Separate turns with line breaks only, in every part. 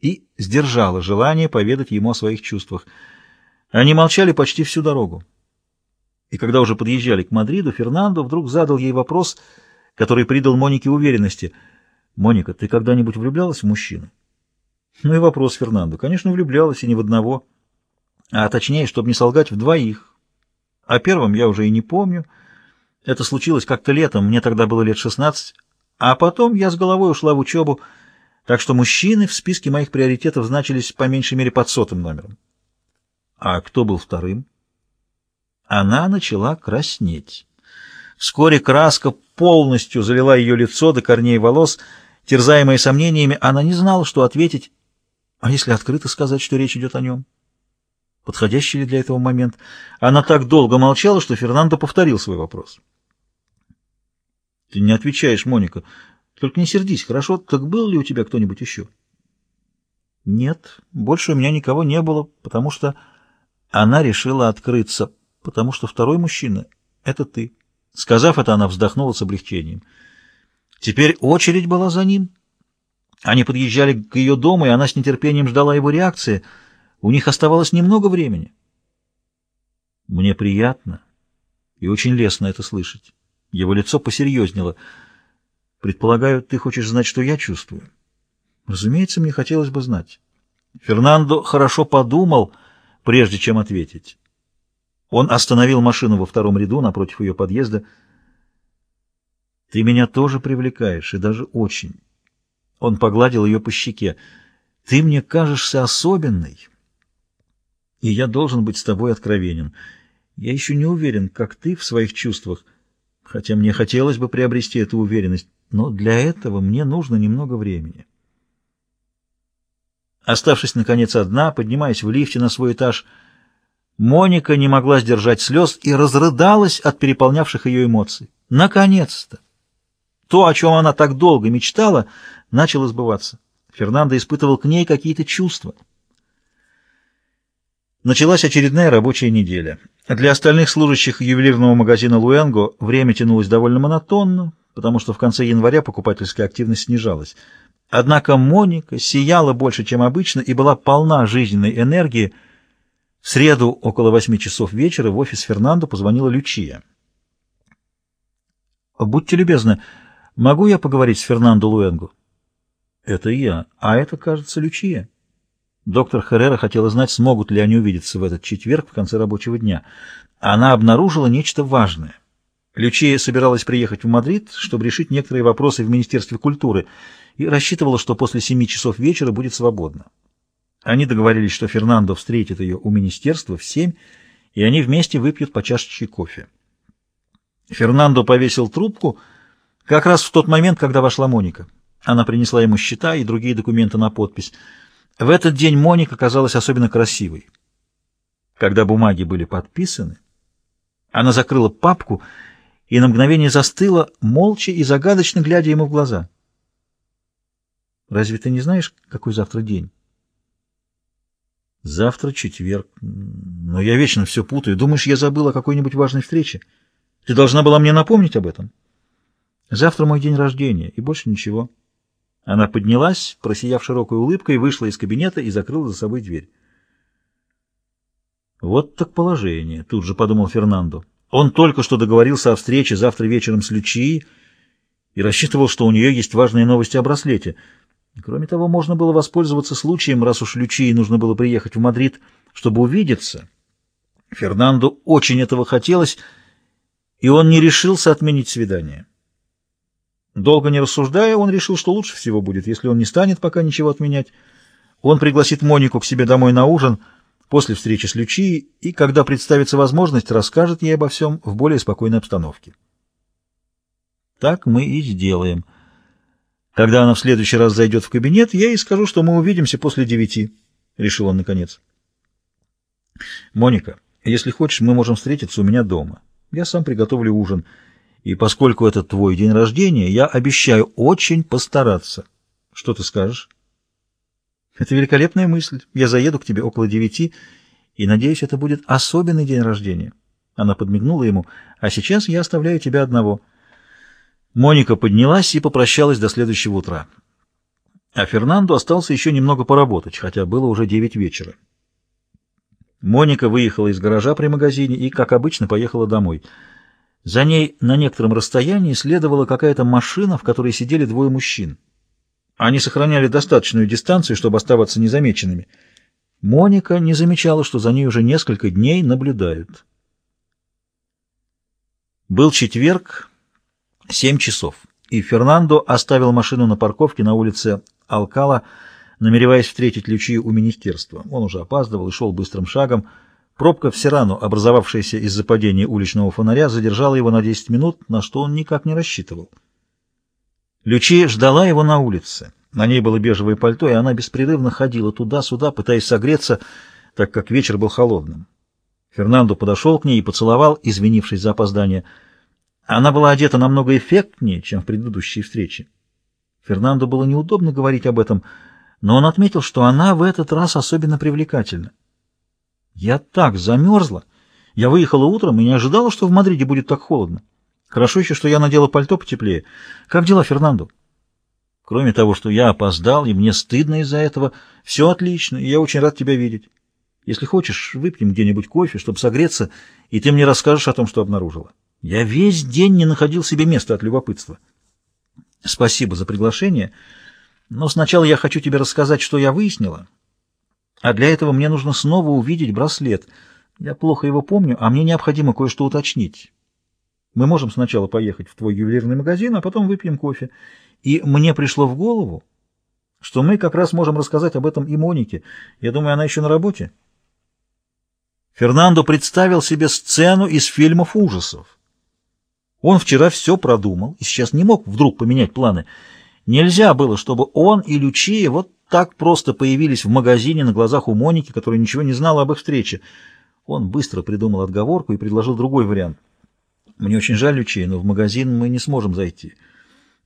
и сдержала желание поведать ему о своих чувствах. Они молчали почти всю дорогу. И когда уже подъезжали к Мадриду, Фернандо вдруг задал ей вопрос, который придал Монике уверенности. «Моника, ты когда-нибудь влюблялась в мужчину?» Ну и вопрос Фернандо. Конечно, влюблялась и не в одного, а точнее, чтобы не солгать, в двоих. О первом я уже и не помню. Это случилось как-то летом, мне тогда было лет 16, а потом я с головой ушла в учебу, так что мужчины в списке моих приоритетов значились по меньшей мере под сотым номером. А кто был вторым? Она начала краснеть. Вскоре краска полностью залила ее лицо до корней волос. Терзаемая сомнениями, она не знала, что ответить. А если открыто сказать, что речь идет о нем? Подходящий ли для этого момент? Она так долго молчала, что Фернандо повторил свой вопрос. Ты не отвечаешь, Моника. Только не сердись, хорошо? Так был ли у тебя кто-нибудь еще? Нет, больше у меня никого не было, потому что она решила открыться, потому что второй мужчина — это ты. Сказав это, она вздохнула с облегчением. Теперь очередь была за ним. Они подъезжали к ее дому, и она с нетерпением ждала его реакции. У них оставалось немного времени. Мне приятно и очень лестно это слышать. Его лицо посерьезнело. Предполагаю, ты хочешь знать, что я чувствую? Разумеется, мне хотелось бы знать. Фернандо хорошо подумал, прежде чем ответить. Он остановил машину во втором ряду напротив ее подъезда. «Ты меня тоже привлекаешь, и даже очень». Он погладил ее по щеке. «Ты мне кажешься особенной, и я должен быть с тобой откровенен. Я еще не уверен, как ты в своих чувствах» хотя мне хотелось бы приобрести эту уверенность, но для этого мне нужно немного времени. Оставшись, наконец, одна, поднимаясь в лифте на свой этаж, Моника не могла сдержать слез и разрыдалась от переполнявших ее эмоций. Наконец-то! То, о чем она так долго мечтала, начало сбываться. Фернандо испытывал к ней какие-то чувства. Началась очередная рабочая неделя. Для остальных служащих ювелирного магазина «Луэнго» время тянулось довольно монотонно, потому что в конце января покупательская активность снижалась. Однако Моника сияла больше, чем обычно, и была полна жизненной энергии. В среду около восьми часов вечера в офис Фернандо позвонила Лючия. «Будьте любезны, могу я поговорить с Фернандо Луэнго?» «Это я, а это, кажется, Лючия». Доктор Херрера хотела знать, смогут ли они увидеться в этот четверг в конце рабочего дня. Она обнаружила нечто важное. Лючия собиралась приехать в Мадрид, чтобы решить некоторые вопросы в Министерстве культуры, и рассчитывала, что после семи часов вечера будет свободна. Они договорились, что Фернандо встретит ее у министерства в семь, и они вместе выпьют по чашечке кофе. Фернандо повесил трубку как раз в тот момент, когда вошла Моника. Она принесла ему счета и другие документы на подпись. В этот день Моника казалась особенно красивой. Когда бумаги были подписаны, она закрыла папку и на мгновение застыла, молча и загадочно глядя ему в глаза. «Разве ты не знаешь, какой завтра день?» «Завтра четверг. Но я вечно все путаю. Думаешь, я забыла о какой-нибудь важной встрече? Ты должна была мне напомнить об этом?» «Завтра мой день рождения, и больше ничего». Она поднялась, просияв широкой улыбкой, вышла из кабинета и закрыла за собой дверь. «Вот так положение», — тут же подумал Фернандо. Он только что договорился о встрече завтра вечером с Лючией и рассчитывал, что у нее есть важные новости о браслете. Кроме того, можно было воспользоваться случаем, раз уж Лючии нужно было приехать в Мадрид, чтобы увидеться. Фернандо очень этого хотелось, и он не решился отменить свидание. Долго не рассуждая, он решил, что лучше всего будет, если он не станет пока ничего отменять. Он пригласит Монику к себе домой на ужин после встречи с Лючией и, когда представится возможность, расскажет ей обо всем в более спокойной обстановке. Так мы и сделаем. Когда она в следующий раз зайдет в кабинет, я ей скажу, что мы увидимся после девяти, — решил он наконец. Моника, если хочешь, мы можем встретиться у меня дома. Я сам приготовлю ужин — и поскольку это твой день рождения, я обещаю очень постараться. Что ты скажешь? Это великолепная мысль. Я заеду к тебе около девяти, и, надеюсь, это будет особенный день рождения. Она подмигнула ему. А сейчас я оставляю тебя одного. Моника поднялась и попрощалась до следующего утра. А Фернандо остался еще немного поработать, хотя было уже девять вечера. Моника выехала из гаража при магазине и, как обычно, поехала домой. За ней на некотором расстоянии следовала какая-то машина, в которой сидели двое мужчин. Они сохраняли достаточную дистанцию, чтобы оставаться незамеченными. Моника не замечала, что за ней уже несколько дней наблюдают. Был четверг, семь часов, и Фернандо оставил машину на парковке на улице Алкала, намереваясь встретить Лючию у министерства. Он уже опаздывал и шел быстрым шагом. Пробка в Сирану, образовавшаяся из-за падения уличного фонаря, задержала его на 10 минут, на что он никак не рассчитывал. Лючия ждала его на улице. На ней было бежевое пальто, и она беспрерывно ходила туда-сюда, пытаясь согреться, так как вечер был холодным. Фернандо подошел к ней и поцеловал, извинившись за опоздание. Она была одета намного эффектнее, чем в предыдущей встрече. Фернандо было неудобно говорить об этом, но он отметил, что она в этот раз особенно привлекательна. «Я так замерзла! Я выехала утром и не ожидала, что в Мадриде будет так холодно. Хорошо еще, что я надела пальто потеплее. Как дела, Фернандо?» «Кроме того, что я опоздал, и мне стыдно из-за этого, все отлично, и я очень рад тебя видеть. Если хочешь, выпьем где-нибудь кофе, чтобы согреться, и ты мне расскажешь о том, что обнаружила. Я весь день не находил себе места от любопытства». Спасибо за приглашение, но сначала я хочу тебе рассказать, что я выяснила. А для этого мне нужно снова увидеть браслет. Я плохо его помню, а мне необходимо кое-что уточнить. Мы можем сначала поехать в твой ювелирный магазин, а потом выпьем кофе. И мне пришло в голову, что мы как раз можем рассказать об этом и Монике. Я думаю, она еще на работе. Фернандо представил себе сцену из фильмов ужасов. Он вчера все продумал и сейчас не мог вдруг поменять планы. Нельзя было, чтобы он и Лючия вот так просто появились в магазине на глазах у Моники, которая ничего не знала об их встрече. Он быстро придумал отговорку и предложил другой вариант. «Мне очень жаль, Лючия, но в магазин мы не сможем зайти.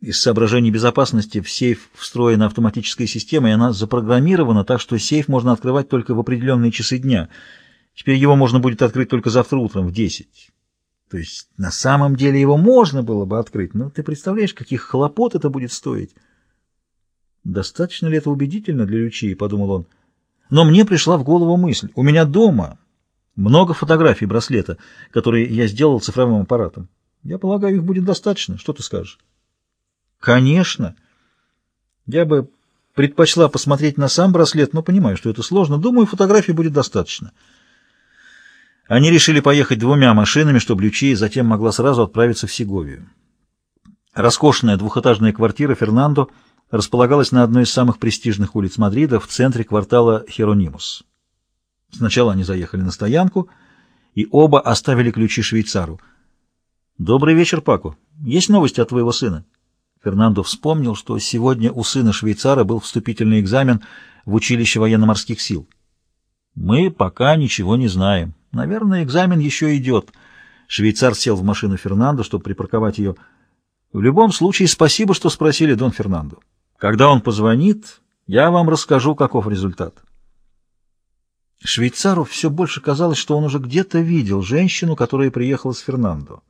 Из соображений безопасности в сейф встроена автоматическая система, и она запрограммирована так, что сейф можно открывать только в определенные часы дня. Теперь его можно будет открыть только завтра утром в десять». То есть на самом деле его можно было бы открыть, но ты представляешь, каких хлопот это будет стоить? Достаточно ли это убедительно для Лючии, подумал он. Но мне пришла в голову мысль. У меня дома много фотографий браслета, которые я сделал цифровым аппаратом. Я полагаю, их будет достаточно. Что ты скажешь? Конечно. Я бы предпочла посмотреть на сам браслет, но понимаю, что это сложно. Думаю, фотографий будет достаточно. Они решили поехать двумя машинами, чтобы Лючия затем могла сразу отправиться в Сеговию. Роскошная двухэтажная квартира Фернандо располагалась на одной из самых престижных улиц Мадрида в центре квартала Херонимус. Сначала они заехали на стоянку, и оба оставили ключи швейцару. «Добрый вечер, Паку. Есть новости от твоего сына?» Фернандо вспомнил, что сегодня у сына швейцара был вступительный экзамен в училище военно-морских сил. «Мы пока ничего не знаем. Наверное, экзамен еще идет». Швейцар сел в машину Фернандо, чтобы припарковать ее. «В любом случае, спасибо, что спросили Дон Фернандо. Когда он позвонит, я вам расскажу, каков результат». Швейцару все больше казалось, что он уже где-то видел женщину, которая приехала с Фернандо.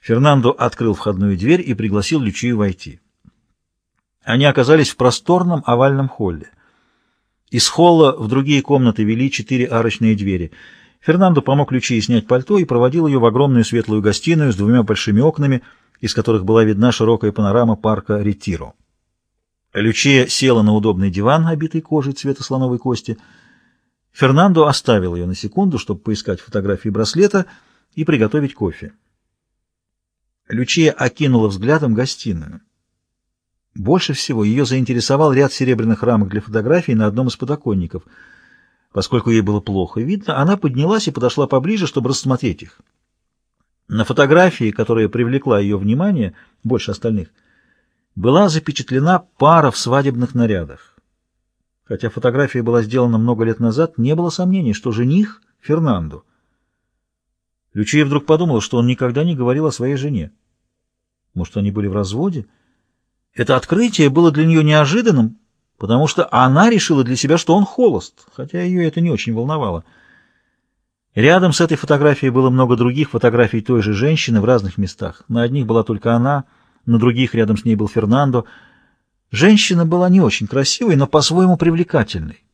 Фернандо открыл входную дверь и пригласил Лючию войти. Они оказались в просторном овальном холле. Из холла в другие комнаты вели четыре арочные двери. Фернандо помог Лючии снять пальто и проводил ее в огромную светлую гостиную с двумя большими окнами, из которых была видна широкая панорама парка Ретиро. Лючия села на удобный диван, обитый кожей цвета слоновой кости. Фернандо оставил ее на секунду, чтобы поискать фотографии браслета и приготовить кофе. Лючия окинула взглядом гостиную. Больше всего ее заинтересовал ряд серебряных рамок для фотографий на одном из подоконников. Поскольку ей было плохо видно, она поднялась и подошла поближе, чтобы рассмотреть их. На фотографии, которая привлекла ее внимание больше остальных, была запечатлена пара в свадебных нарядах. Хотя фотография была сделана много лет назад, не было сомнений, что жених — Фернандо. Лючия вдруг подумала, что он никогда не говорил о своей жене. Может, они были в разводе? — это открытие было для нее неожиданным, потому что она решила для себя, что он холост, хотя ее это не очень волновало. Рядом с этой фотографией было много других фотографий той же женщины в разных местах. На одних была только она, на других рядом с ней был Фернандо. Женщина была не очень красивой, но по-своему привлекательной.